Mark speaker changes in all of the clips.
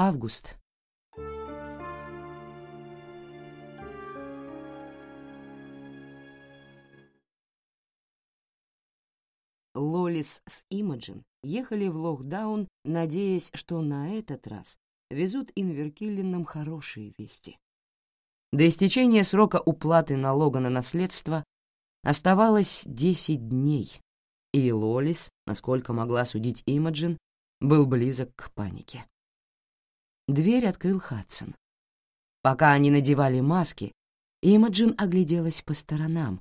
Speaker 1: Август. Лолис с Имаджин ехали в Лохдаун, надеясь, что на этот раз везут Инверкиллинам хорошие вести. До истечения срока уплаты налога на наследство оставалось 10 дней, и Лолис, насколько могла судить Имаджин, был близок к панике. Дверь открыл Хадсон. Пока они надевали маски, Имаджин огляделась по сторонам,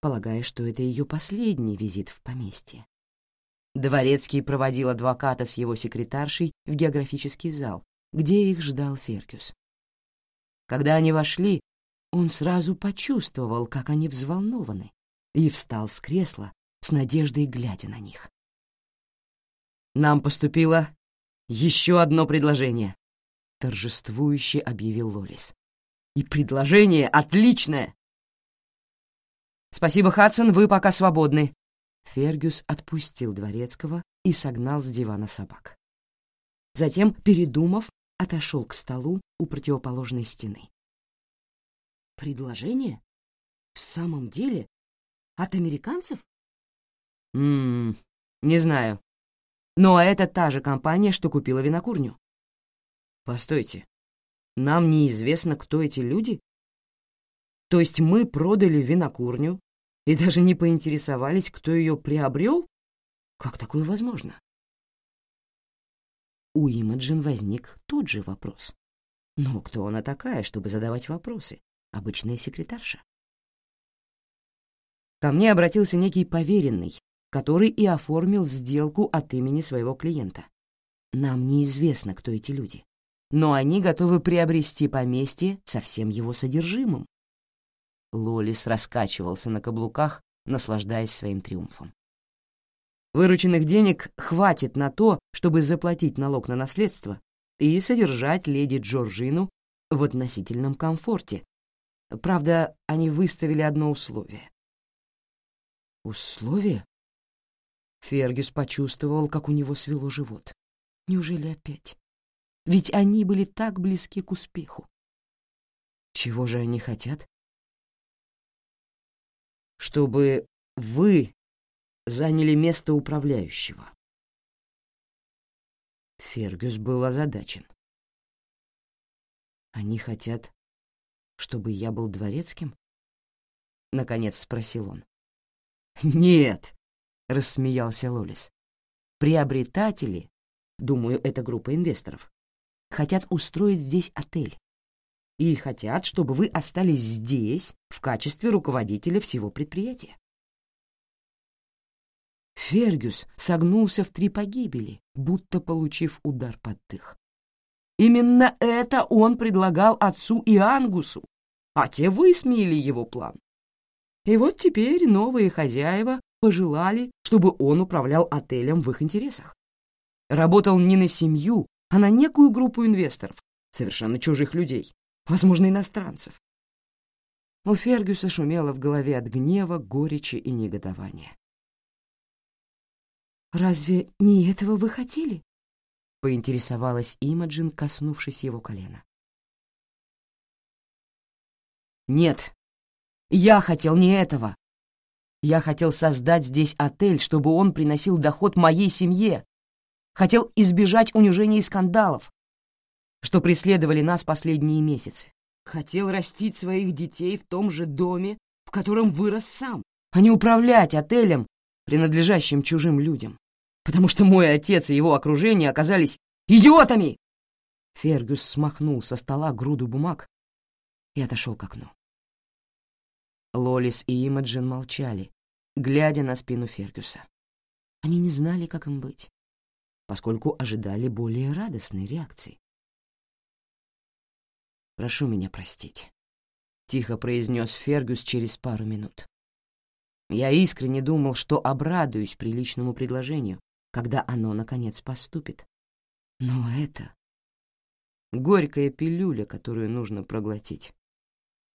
Speaker 1: полагая, что это ее последний визит в поместье. Дворецкий проводил адвоката с его секретаршей в географический зал, где их ждал Феркюс. Когда они вошли, он сразу почувствовал, как они взволнованы, и встал с кресла, с надеждой глядя на них. «Нам поступило еще одно предложение», — торжествующе объявил Лолис. «И предложение отличное!» «Спасибо, Хадсон, вы пока свободны». Фергюс отпустил Дворецкого и согнал с дивана собак. Затем, передумав, отошел к столу у противоположной стены. «Предложение? В самом деле? От американцев?» «Ммм, не знаю. Но это та же компания, что купила винокурню». «Постойте, нам неизвестно, кто эти люди?» «То есть мы продали винокурню и даже не поинтересовались, кто ее приобрел? Как такое возможно?» У Имаджин возник тот же вопрос. Но кто она такая, чтобы задавать вопросы? Обычная секретарша. Ко мне обратился некий поверенный, который и оформил сделку от имени своего клиента. Нам неизвестно, кто эти люди, но они готовы приобрести поместье со всем его содержимым. Лолис раскачивался на каблуках, наслаждаясь своим триумфом. Вырученных денег хватит на то, чтобы заплатить налог на наследство и содержать леди Джорджину в относительном комфорте. Правда, они выставили одно условие. Условие? Фергюс почувствовал, как у него свело живот. Неужели опять? Ведь они были так близки к успеху. Чего же они хотят? Чтобы вы заняли место управляющего. Фергюс был озадачен. «Они хотят, чтобы я был дворецким?» — наконец спросил он. «Нет», — рассмеялся Лолис. «Приобретатели, думаю, это группа инвесторов, хотят устроить здесь отель. И хотят, чтобы вы остались здесь в качестве руководителя всего предприятия. Фергюс согнулся в три погибели, будто получив удар под дых. Именно это он предлагал отцу и Ангусу, а те высмеяли его план. И вот теперь новые хозяева пожелали, чтобы он управлял отелем в их интересах. Работал не на семью, а на некую группу инвесторов, совершенно чужих людей, возможно, иностранцев. У Фергюса шумело в голове от гнева, горечи и негодования. «Разве не этого вы хотели?» — поинтересовалась Имаджин, коснувшись его колена. «Нет, я хотел не этого. Я хотел создать здесь отель, чтобы он приносил доход моей семье. Хотел избежать унижений и скандалов, что преследовали нас последние месяцы. Хотел растить своих детей в том же доме, в котором вырос сам, а не управлять отелем, принадлежащим чужим людям, потому что мой отец и его окружение оказались идиотами!» Фергюс смахнул со стола груду бумаг и отошел к окну. Лолис и Имаджин молчали, глядя на спину Фергюса. Они не знали, как им быть, поскольку ожидали более радостной реакции. «Прошу меня простить», — тихо произнес Фергюс через пару минут. Я искренне думал, что обрадуюсь приличному предложению, когда оно, наконец, поступит. Но это горькая пилюля, которую нужно проглотить.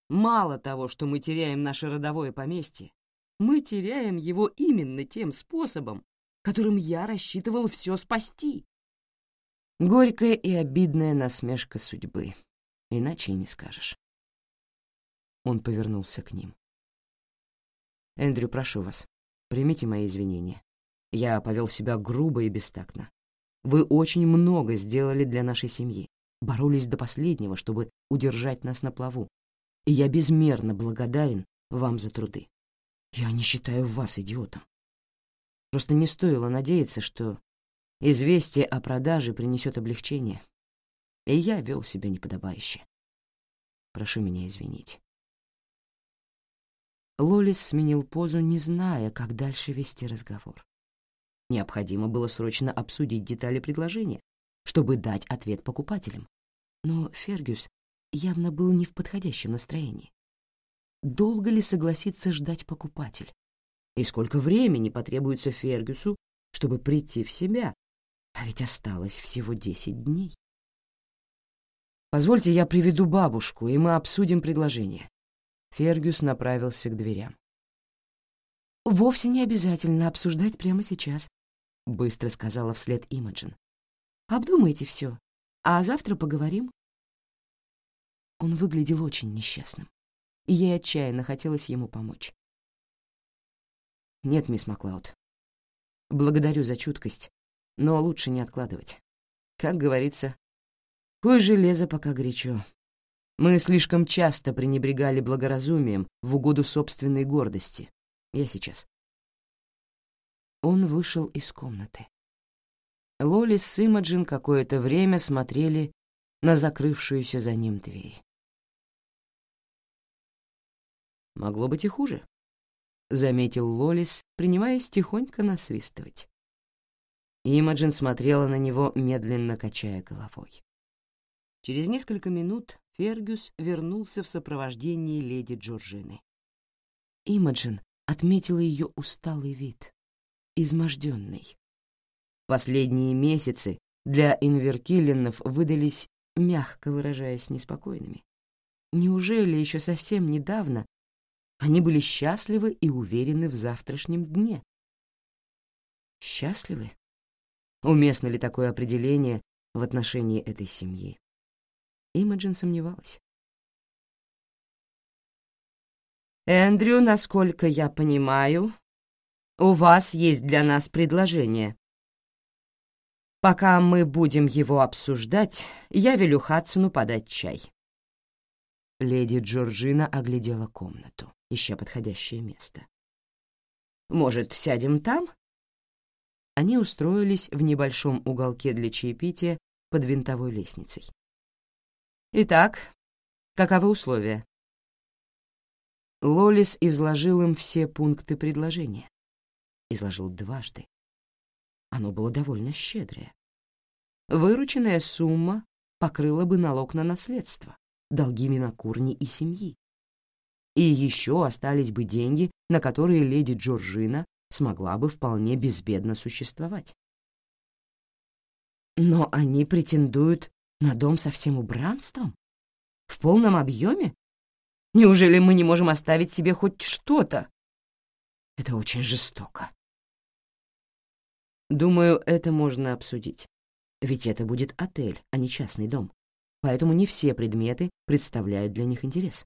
Speaker 1: Мало того, что мы теряем наше родовое поместье, мы теряем его именно тем способом, которым я рассчитывал все спасти. Горькая и обидная насмешка судьбы. Иначе и не скажешь. Он повернулся к ним. «Эндрю, прошу вас, примите мои извинения. Я повел себя грубо и бестактно. Вы очень много сделали для нашей семьи, боролись до последнего, чтобы удержать нас на плаву. И я безмерно благодарен вам за труды. Я не считаю вас идиотом. Просто не стоило надеяться, что известие о продаже принесет облегчение. И я вел себя неподобающе. Прошу меня извинить. Лолис сменил позу, не зная, как дальше вести разговор. Необходимо было срочно обсудить детали предложения, чтобы дать ответ покупателям. Но Фергюс явно был не в подходящем настроении. Долго ли согласится ждать покупатель? И сколько времени потребуется Фергюсу, чтобы прийти в себя? А ведь осталось всего десять дней. «Позвольте, я приведу бабушку, и мы обсудим предложение». Фергюс направился к дверям. «Вовсе не обязательно обсуждать прямо сейчас», — быстро сказала вслед Имаджин. «Обдумайте все, а завтра поговорим». Он выглядел очень несчастным, и ей отчаянно хотелось ему помочь. «Нет, мисс Маклауд. Благодарю за чуткость, но лучше не откладывать. Как говорится, кое железо пока горячо. Мы слишком часто пренебрегали благоразумием в угоду собственной гордости. Я сейчас». Он вышел из комнаты. Лоли с Имаджин какое-то время смотрели на закрывшуюся за ним дверь. «Могло быть и хуже», — заметил Лолис, принимаясь тихонько насвистывать. Имаджин смотрела на него, медленно качая головой. Через несколько минут Фергюс вернулся в сопровождении леди Джорджины. Имаджин отметила ее усталый вид изможденной. Последние месяцы для инверкиллинов выдались, мягко выражаясь, неспокойными. Неужели еще совсем недавно они были счастливы и уверены в завтрашнем дне? Счастливы? Уместно ли такое определение в отношении этой семьи? Имаджин сомневалась. «Эндрю, насколько я понимаю, у вас есть для нас предложение. Пока мы будем его обсуждать, я велю Хадсону подать чай». Леди Джорджина оглядела комнату, ища подходящее место. «Может, сядем там?» Они устроились в небольшом уголке для чаепития под винтовой лестницей. «Итак, каковы условия?» Лолис изложил им все пункты предложения изложил дважды. Оно было довольно щедрое. Вырученная сумма покрыла бы налог на наследство, долги Минокурни и семьи. И еще остались бы деньги, на которые леди Джорджина смогла бы вполне безбедно существовать. Но они претендуют на дом со всем убранством? В полном объеме? Неужели мы не можем оставить себе хоть что-то? Это очень жестоко. Думаю, это можно обсудить. Ведь это будет отель, а не частный дом. Поэтому не все предметы представляют для них интерес.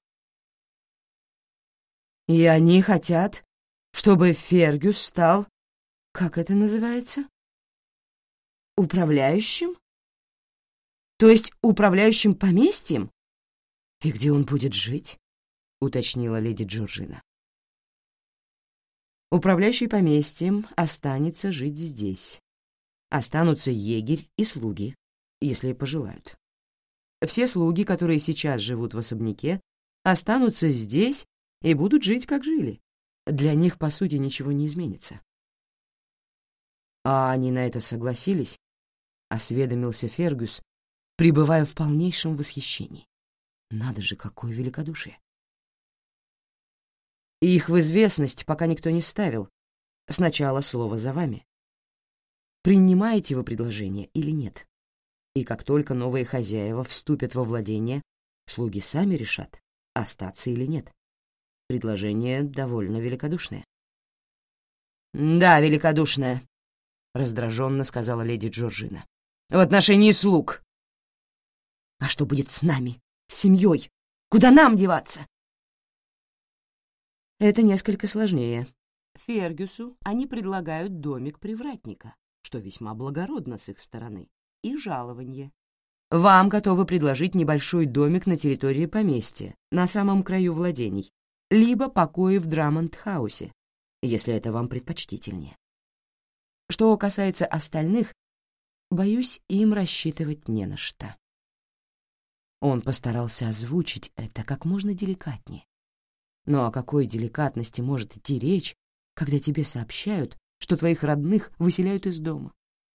Speaker 1: И они хотят, чтобы Фергюс стал, как это называется? Управляющим? То есть управляющим поместьем? И где он будет жить? Уточнила леди Джорджина. Управляющий поместьем останется жить здесь. Останутся егерь и слуги, если пожелают. Все слуги, которые сейчас живут в особняке, останутся здесь и будут жить, как жили. Для них, по сути, ничего не изменится. А они на это согласились, — осведомился Фергюс, пребывая в полнейшем восхищении. Надо же, какое великодушие! их в известность пока никто не ставил. Сначала слово за вами. Принимаете вы предложение или нет? И как только новые хозяева вступят во владение, слуги сами решат, остаться или нет. Предложение довольно великодушное. «Да, великодушное», — раздраженно сказала леди Джорджина. в отношении слуг. А что будет с нами, с семьей? Куда нам деваться? Это несколько сложнее. Фергюсу они предлагают домик привратника, что весьма благородно с их стороны, и жалование. Вам готовы предложить небольшой домик на территории поместья, на самом краю владений, либо покои в Драмонт-хаусе, если это вам предпочтительнее. Что касается остальных, боюсь, им рассчитывать не на что. Он постарался озвучить это как можно деликатнее. Но о какой деликатности может идти речь, когда тебе сообщают, что твоих родных выселяют из дома,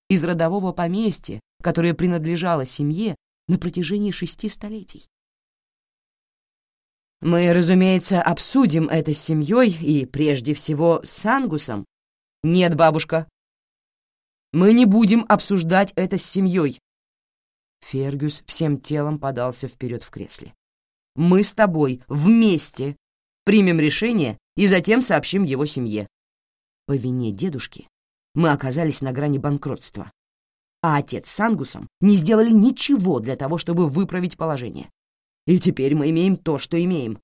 Speaker 1: из родового поместья, которое принадлежало семье на протяжении шести столетий? Мы, разумеется, обсудим это с семьей и, прежде всего, с Ангусом. Нет, бабушка. Мы не будем обсуждать это с семьей. Фергюс всем телом подался вперед в кресле. Мы с тобой вместе примем решение и затем сообщим его семье. По вине дедушки мы оказались на грани банкротства, а отец с Ангусом не сделали ничего для того, чтобы выправить положение. И теперь мы имеем то, что имеем.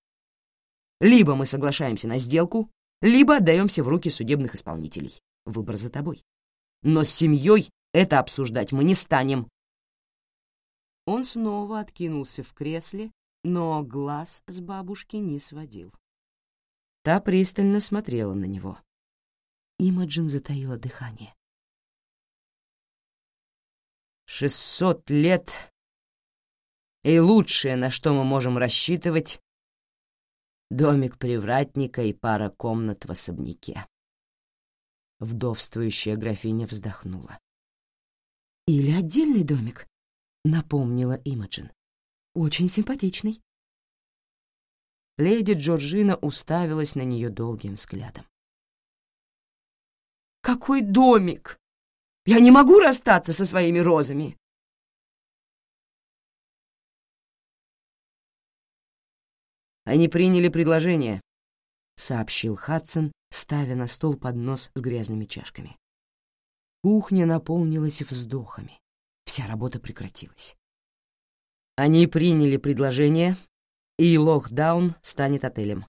Speaker 1: Либо мы соглашаемся на сделку, либо отдаемся в руки судебных исполнителей. Выбор за тобой. Но с семьей это обсуждать мы не станем. Он снова откинулся в кресле, но глаз с бабушки не сводил. Та пристально смотрела на него. Имаджин затаила дыхание. «Шестьсот лет и лучшее, на что мы можем рассчитывать, домик привратника и пара комнат в особняке. Вдовствующая графиня вздохнула. «Или отдельный домик», — напомнила Имаджин. «Очень симпатичный». Леди Джорджина уставилась на нее долгим взглядом. «Какой домик? Я не могу расстаться со своими розами!» Они приняли предложение, — сообщил Хадсон, ставя на стол поднос с грязными чашками. Кухня наполнилась вздохами. Вся работа прекратилась. Они приняли предложение, и Лохдаун станет отелем.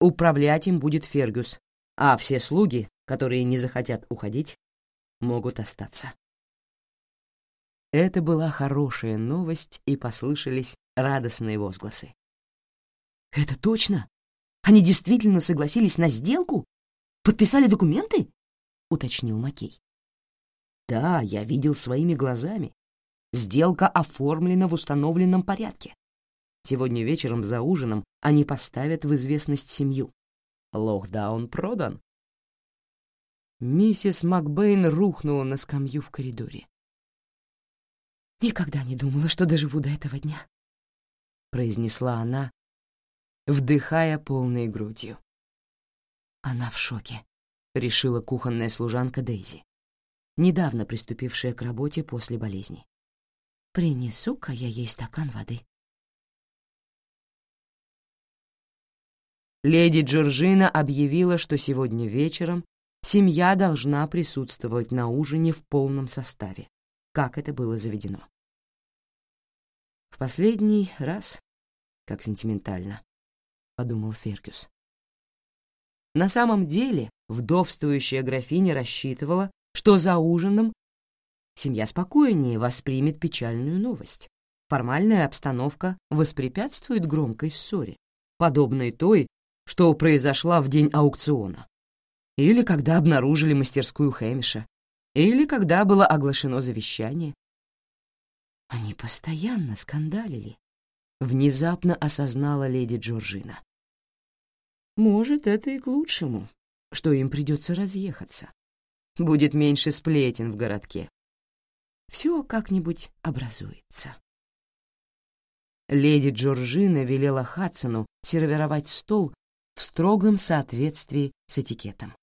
Speaker 1: Управлять им будет Фергюс, а все слуги, которые не захотят уходить, могут остаться. Это была хорошая новость, и послышались радостные возгласы. «Это точно? Они действительно согласились на сделку? Подписали документы?» — уточнил Макей. «Да, я видел своими глазами. Сделка оформлена в установленном порядке. Сегодня вечером за ужином они поставят в известность семью. Лохдаун продан». Миссис Макбейн рухнула на скамью в коридоре. «Никогда не думала, что доживу до этого дня», — произнесла она, вдыхая полной грудью. Она в шоке, решила кухонная служанка Дейзи, недавно приступившая к работе после болезни. «Принесу-ка я ей стакан воды». Леди Джорджина объявила, что сегодня вечером семья должна присутствовать на ужине в полном составе, как это было заведено. В последний раз, как сентиментально, — подумал Фергюс. На самом деле вдовствующая графиня рассчитывала, что за ужином семья спокойнее воспримет печальную новость. Формальная обстановка воспрепятствует громкой ссоре, подобной той, что произошла в день аукциона, или когда обнаружили мастерскую Хэмиша, или когда было оглашено завещание. Они постоянно скандалили, внезапно осознала леди Джорджина. Может, это и к лучшему, что им придется разъехаться. Будет меньше сплетен в городке. Все как-нибудь образуется. Леди Джорджина велела Хадсону сервировать стол в строгом соответствии с этикетом.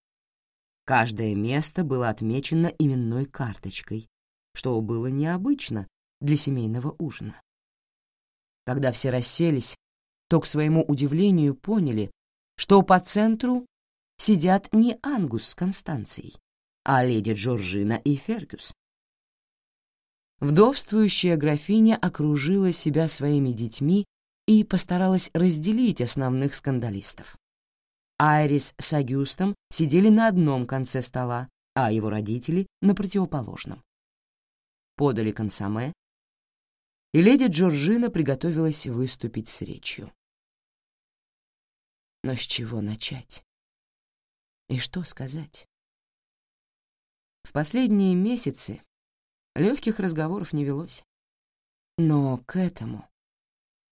Speaker 1: Каждое место было отмечено именной карточкой, что было необычно для семейного ужина. Когда все расселись, то, к своему удивлению, поняли, что по центру сидят не Ангус с Констанцией, а леди Джорджина и Фергюс. вдовствующая графиня окружила себя своими детьми и постаралась разделить основных скандалистов. Айрис с Агюстом сидели на одном конце стола, а его родители — на противоположном. Подали консоме, и леди Джорджина приготовилась выступить с речью. Но с чего начать? И что сказать? В последние месяцы легких разговоров не велось. Но к этому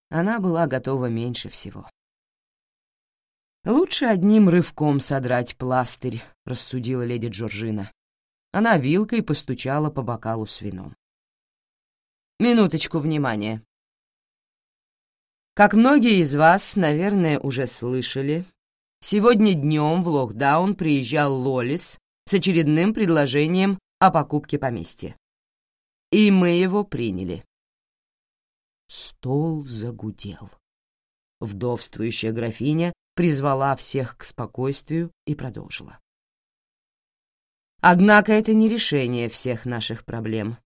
Speaker 1: она была готова меньше всего. «Лучше одним рывком содрать пластырь», — рассудила леди Джорджина. Она вилкой постучала по бокалу с вином. «Минуточку внимания. Как многие из вас, наверное, уже слышали, сегодня днем в Лохдаун приезжал Лолис с очередным предложением о покупке поместья. И мы его приняли. Стол загудел. Вдовствующая графиня призвала всех к спокойствию и продолжила. Однако это не решение всех наших проблем.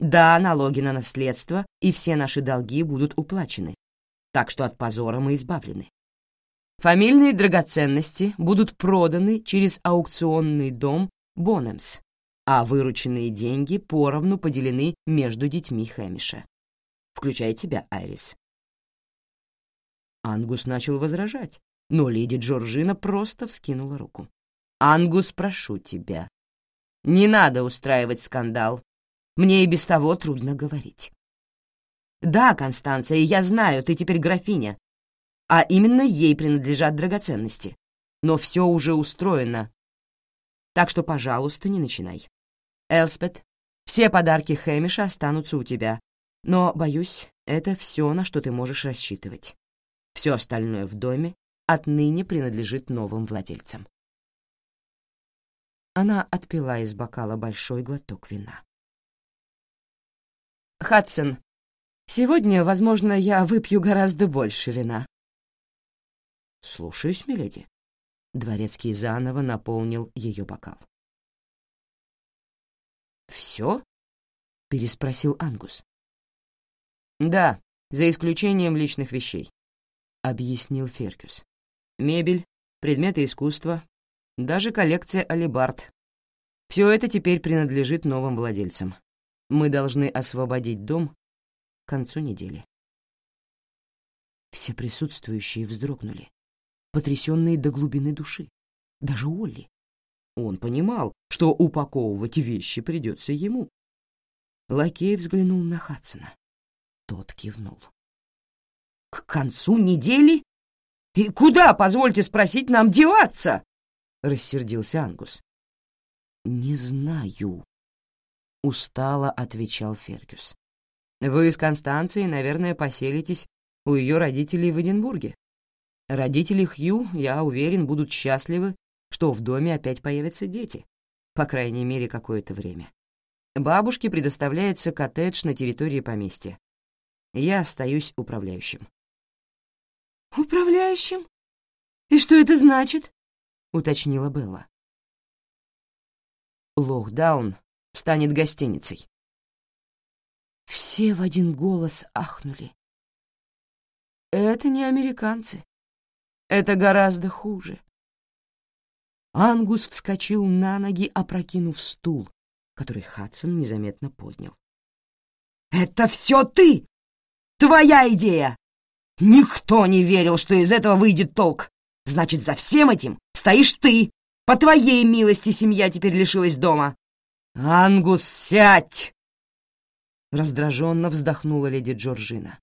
Speaker 1: Да, налоги на наследство и все наши долги будут уплачены, так что от позора мы избавлены. Фамильные драгоценности будут проданы через аукционный дом Бонемс, а вырученные деньги поровну поделены между детьми Хэмиша, включая тебя, Айрис. Ангус начал возражать, но леди Джорджина просто вскинула руку. «Ангус, прошу тебя, не надо устраивать скандал. Мне и без того трудно говорить». «Да, Констанция, я знаю, ты теперь графиня, а именно ей принадлежат драгоценности. Но все уже устроено. Так что, пожалуйста, не начинай. Элспет, все подарки Хэмиша останутся у тебя, но, боюсь, это все, на что ты можешь рассчитывать. Все остальное в доме отныне принадлежит новым владельцам. Она отпила из бокала большой глоток вина. «Хадсон, сегодня, возможно, я выпью гораздо больше вина». «Слушаюсь, миледи». Дворецкий заново наполнил ее бокал. «Все?» — переспросил Ангус. «Да, за исключением личных вещей», — объяснил Феркюс. «Мебель, предметы искусства, даже коллекция алибард. Все это теперь принадлежит новым владельцам. Мы должны освободить дом концу недели». Все присутствующие вздрогнули, потрясенные до глубины души. Даже Олли. Он понимал, что упаковывать вещи придется ему. Лакей взглянул на Хадсона. Тот кивнул. «К концу недели? И куда, позвольте спросить, нам деваться?» — рассердился Ангус. «Не знаю», — устало отвечал Фергюс. «Вы с Констанцией, наверное, поселитесь у ее родителей в Эдинбурге. Родители Хью, я уверен, будут счастливы, что в доме опять появятся дети, по крайней мере, какое-то время. Бабушке предоставляется коттедж на территории поместья. Я остаюсь управляющим. «Управляющим? И что это значит?» — уточнила Белла. Лохдаун станет гостиницей. Все в один голос ахнули. Это не американцы. Это гораздо хуже. Ангус вскочил на ноги, опрокинув стул, который Хадсон незаметно поднял. «Это все ты! Твоя идея! Никто не верил, что из этого выйдет толк. Значит, за всем этим стоишь ты. По твоей милости семья теперь лишилась дома. Ангус, сядь! Раздраженно вздохнула леди Джорджина.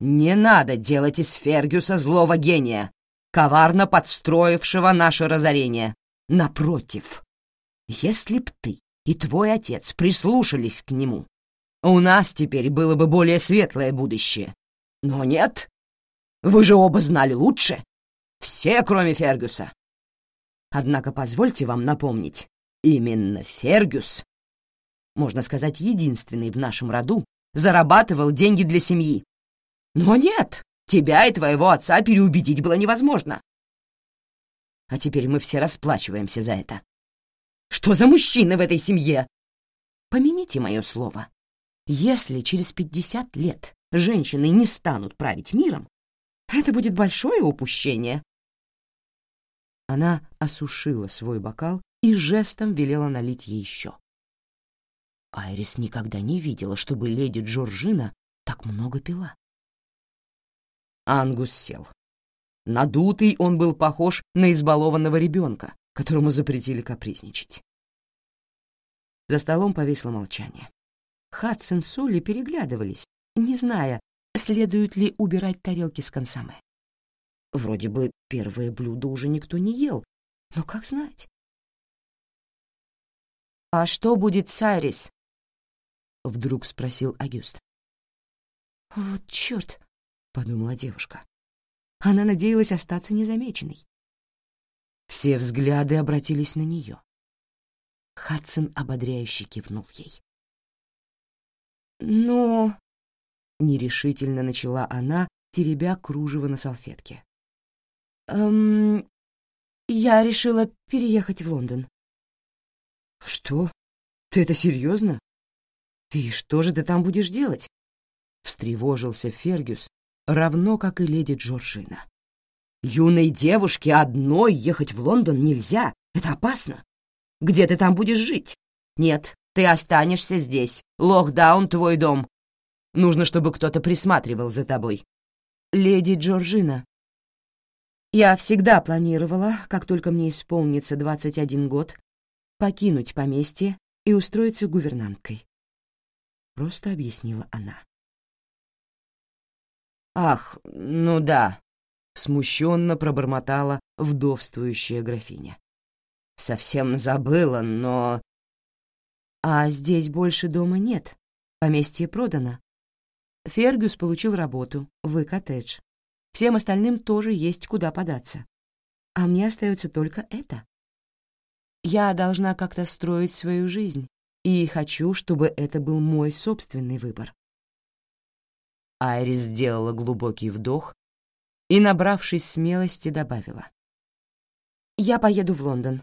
Speaker 1: Не надо делать из Фергюса злого гения, коварно подстроившего наше разорение. Напротив, если б ты и твой отец прислушались к нему, у нас теперь было бы более светлое будущее. Но нет, вы же оба знали лучше. Все, кроме Фергюса. Однако позвольте вам напомнить, именно Фергюс, можно сказать, единственный в нашем роду, зарабатывал деньги для семьи. Но нет, тебя и твоего отца переубедить было невозможно. А теперь мы все расплачиваемся за это. Что за мужчины в этой семье? помяните мое слово. Если через пятьдесят лет женщины не станут править миром, это будет большое упущение. Она осушила свой бокал и жестом велела налить ей еще. Айрис никогда не видела, чтобы леди Джорджина так много пила. Ангус сел. Надутый он был похож на избалованного ребенка, которому запретили капризничать. За столом повисло молчание. Хадсон с Солли переглядывались, не зная, следует ли убирать тарелки с консоме. Вроде бы первое блюдо уже никто не ел, но как знать? «А что будет с Айрис?» — вдруг спросил Агюст. «Вот черт!» — подумала девушка. Она надеялась остаться незамеченной. Все взгляды обратились на нее. Хадсон ободряюще кивнул ей. «Но...» — нерешительно начала она, теребя кружево на салфетке. «Эм... Я решила переехать в Лондон». «Что? Ты это серьезно? И что же ты там будешь делать?» Встревожился Фергюс, равно как и леди Джорджина. «Юной девушке одной ехать в Лондон нельзя, это опасно. Где ты там будешь жить? Нет, ты останешься здесь. Лохдаун — твой дом. Нужно, чтобы кто-то присматривал за тобой». «Леди Джорджина, я всегда планировала, как только мне исполнится 21 год, покинуть поместье и устроиться гувернанткой. Просто объяснила она. «Ах, ну да», — смущенно пробормотала вдовствующая графиня. «Совсем забыла, но...» «А здесь больше дома нет. Поместье продано. Фергюс получил работу в коттедж. Всем остальным тоже есть куда податься. А мне остается только это. Я должна как-то строить свою жизнь, и хочу, чтобы это был мой собственный выбор. Айрис сделала глубокий вдох и, набравшись смелости, добавила. «Я поеду в Лондон.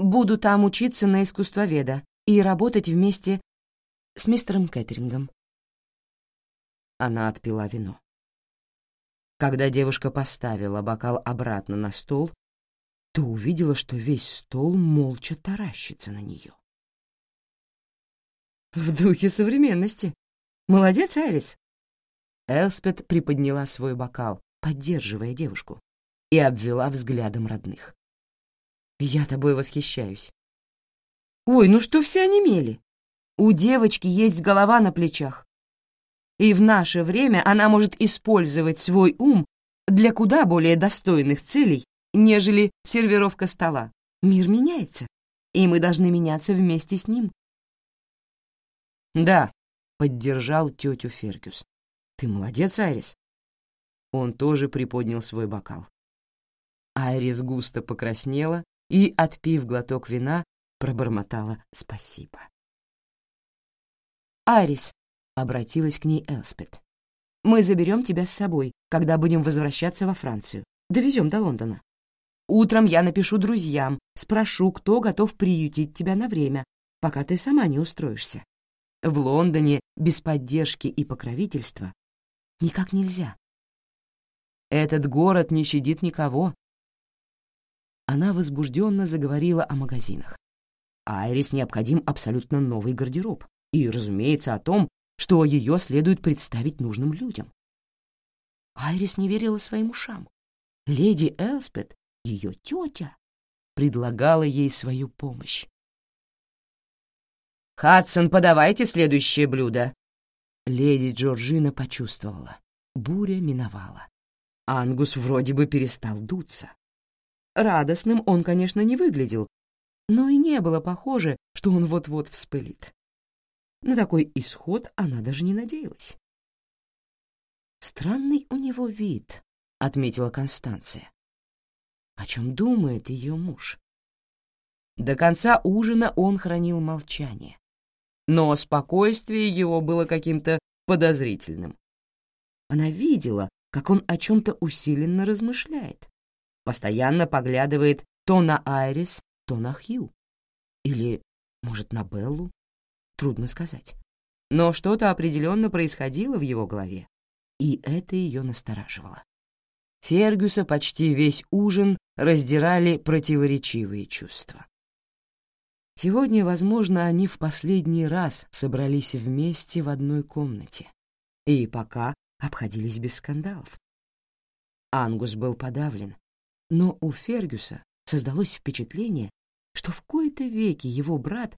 Speaker 1: Буду там учиться на искусствоведа и работать вместе с мистером Кэтерингом». Она отпила вино. Когда девушка поставила бокал обратно на стол, то увидела, что весь стол молча таращится на нее. «В духе современности», «Молодец, Айрис!» Элспет приподняла свой бокал, поддерживая девушку, и обвела взглядом родных. «Я тобой восхищаюсь». «Ой, ну что все онемели? У девочки есть голова на плечах. И в наше время она может использовать свой ум для куда более достойных целей, нежели сервировка стола. Мир меняется, и мы должны меняться вместе с ним». «Да», — поддержал тетю Фергюс. «Ты молодец, Айрис». Он тоже приподнял свой бокал. Айрис густо покраснела и, отпив глоток вина, пробормотала спасибо. «Айрис», — обратилась к ней Элспет, — «мы заберем тебя с собой, когда будем возвращаться во Францию. Довезем до Лондона. Утром я напишу друзьям, спрошу, кто готов приютить тебя на время, пока ты сама не устроишься. В Лондоне без поддержки и покровительства никак нельзя. Этот город не щадит никого. Она возбужденно заговорила о магазинах. Айрис необходим абсолютно новый гардероб и, разумеется, о том, что ее следует представить нужным людям. Айрис не верила своим ушам. Леди Элспет, ее тетя, предлагала ей свою помощь. «Хадсон, подавайте следующее блюдо!» Леди Джорджина почувствовала. Буря миновала. Ангус вроде бы перестал дуться. Радостным он, конечно, не выглядел, но и не было похоже, что он вот-вот вспылит. На такой исход она даже не надеялась. «Странный у него вид», — отметила Констанция. О чем думает ее муж? До конца ужина он хранил молчание но спокойствие его было каким-то подозрительным. Она видела, как он о чем-то усиленно размышляет, постоянно поглядывает то на Айрис, то на Хью. Или, может, на Беллу. трудно сказать. Но что-то определенно происходило в его голове, и это ее настораживало. Фергюса почти весь ужин раздирали противоречивые чувства. Сегодня, возможно, они в последний раз собрались вместе в одной комнате и пока обходились без скандалов. Ангус был подавлен, но у Фергюса создалось впечатление, что в кои-то веки его брат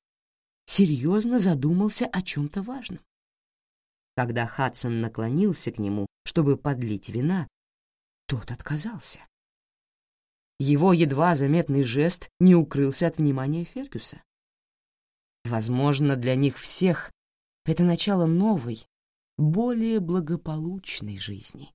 Speaker 1: серьезно задумался о чем-то важном. Когда Хадсон наклонился к нему, чтобы подлить вина, тот отказался. Его едва заметный жест не укрылся от внимания Фергюса. Возможно, для них всех это начало новой, более благополучной жизни.